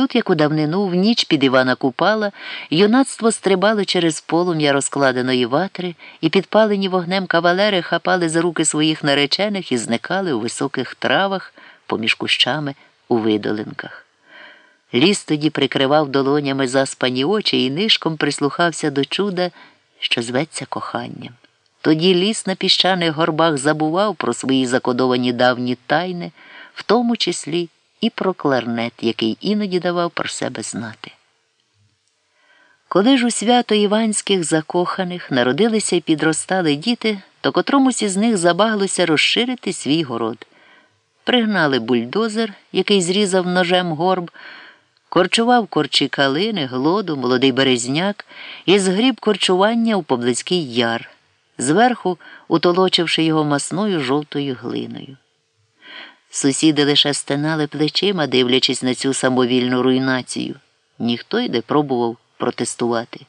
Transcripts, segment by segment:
Тут, як у давнину, в ніч під Івана Купала, юнацтво стрибало через полум'я розкладеної ватри, і підпалені вогнем кавалери хапали за руки своїх наречених і зникали у високих травах поміж кущами у видолинках. Ліс тоді прикривав долонями заспані очі і нишком прислухався до чуда, що зветься коханням. Тоді ліс на піщаних горбах забував про свої закодовані давні тайни, в тому числі і про кларнет, який іноді давав про себе знати. Коли ж у свято Іванських закоханих народилися і підростали діти, то котромусь із них забаглося розширити свій город. Пригнали бульдозер, який зрізав ножем горб, корчував корчі калини, глоду, молодий березняк і згріб корчування у поблизький яр, зверху утолочивши його масною жовтою глиною. Сусіди лише стенали плечима, дивлячись на цю самовільну руйнацію. Ніхто й не пробував протестувати.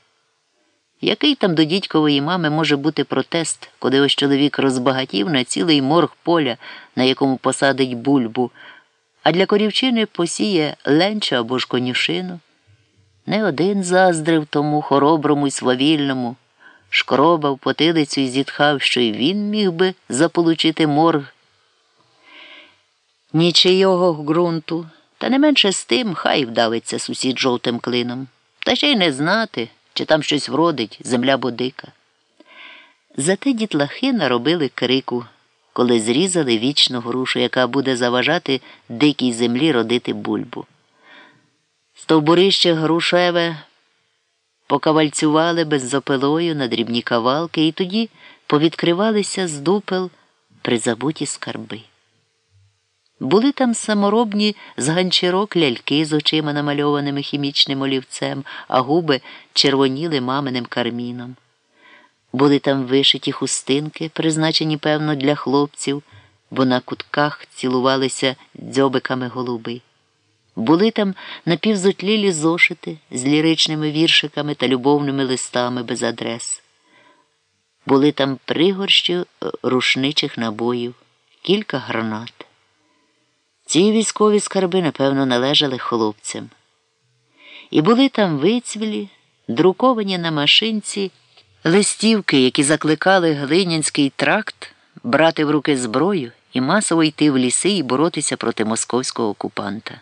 Який там до дідькової мами може бути протест, коли ось чоловік розбагатів на цілий морг поля, на якому посадить бульбу, а для корівчини посіє ленчу або ж конюшину? Не один заздрив тому хороброму й свавільному, шкробав потилицю і зітхав, що й він міг би заполучити морг нічийого ґрунту, та не менше з тим хай вдавиться сусід жовтим клином, та ще й не знати, чи там щось вродить земля бодика. Зате дітлахи наробили крику, коли зрізали вічну грушу, яка буде заважати дикій землі родити бульбу. Стовбурище грушеве покавальцювали беззопилою на дрібні кавалки і тоді повідкривалися з дупел призабуті скарби. Були там саморобні з ганчірок ляльки з очима намальованими хімічним олівцем, а губи червоніли маминим карміном. Були там вишиті хустинки, призначені, певно, для хлопців, бо на кутках цілувалися дзьобиками голуби. Були там напівзотлілі зошити з ліричними віршиками та любовними листами без адрес. Були там пригорщі е, рушничих набоїв, кілька гранат. Ці військові скарби, напевно, належали хлопцям. І були там вицвілі, друковані на машинці листівки, які закликали Глинянський тракт брати в руки зброю і масово йти в ліси і боротися проти московського окупанта.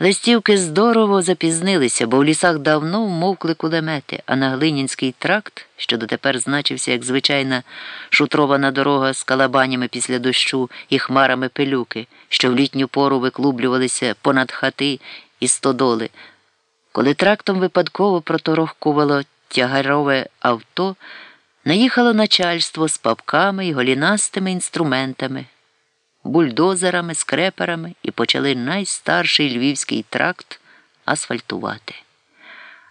Листівки здорово запізнилися, бо в лісах давно вмовкли кулемети, а на Глинінський тракт, що дотепер значився як звичайна шутрована дорога з калабанями після дощу і хмарами пилюки, що в літню пору виклублювалися понад хати і стодоли. Коли трактом випадково проторохкувало тягарове авто, наїхало начальство з папками і голінастими інструментами бульдозерами, скреперами і почали найстарший львівський тракт асфальтувати.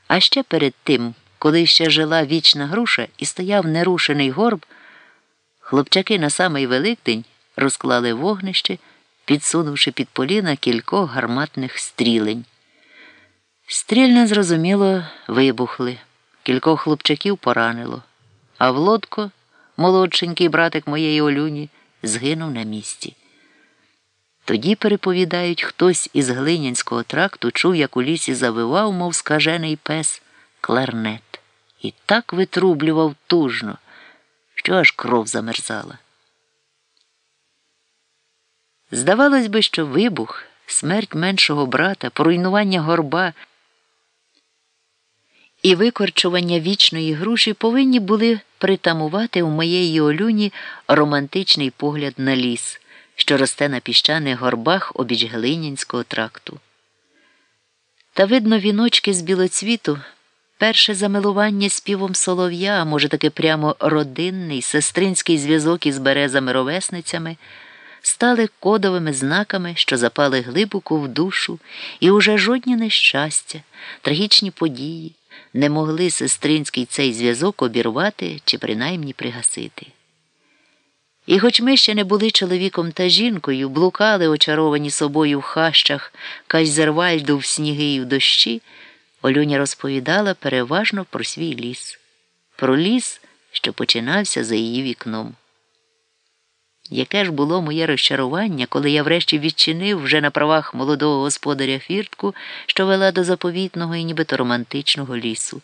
А ще перед тим, коли ще жила вічна груша і стояв нерушений горб, хлопчаки на самий Великдень розклали вогнище, підсунувши під поліна кількох гарматних стрілень. Стрільне, зрозуміло, вибухли, кількох хлопчаків поранило, а Влодко, молодшенький братик моєї Олюні, згинув на місці. Тоді, переповідають, хтось із Глинянського тракту чув, як у лісі завивав, мов скажений пес, кларнет, і так витрублював тужно, що аж кров замерзала. Здавалось би, що вибух, смерть меншого брата, поруйнування горба і викорчування вічної груші повинні були притамувати у моєї олюні романтичний погляд на ліс що росте на піщаних горбах обіч Глинянського тракту. Та, видно, віночки з білоцвіту, перше замилування співом солов'я, а може, таки прямо родинний, сестринський зв'язок із березами-ровесницями, стали кодовими знаками, що запали глибоко в душу, і уже жодні нещастя, трагічні події не могли сестринський цей зв'язок обірвати чи принаймні пригасити. І хоч ми ще не були чоловіком та жінкою, блукали, очаровані собою в хащах Кайзервальду в сніги і в дощі, Олюня розповідала переважно про свій ліс, про ліс, що починався за її вікном. Яке ж було моє розчарування, коли я врешті відчинив вже на правах молодого господаря фіртку, що вела до заповітного і нібито романтичного лісу.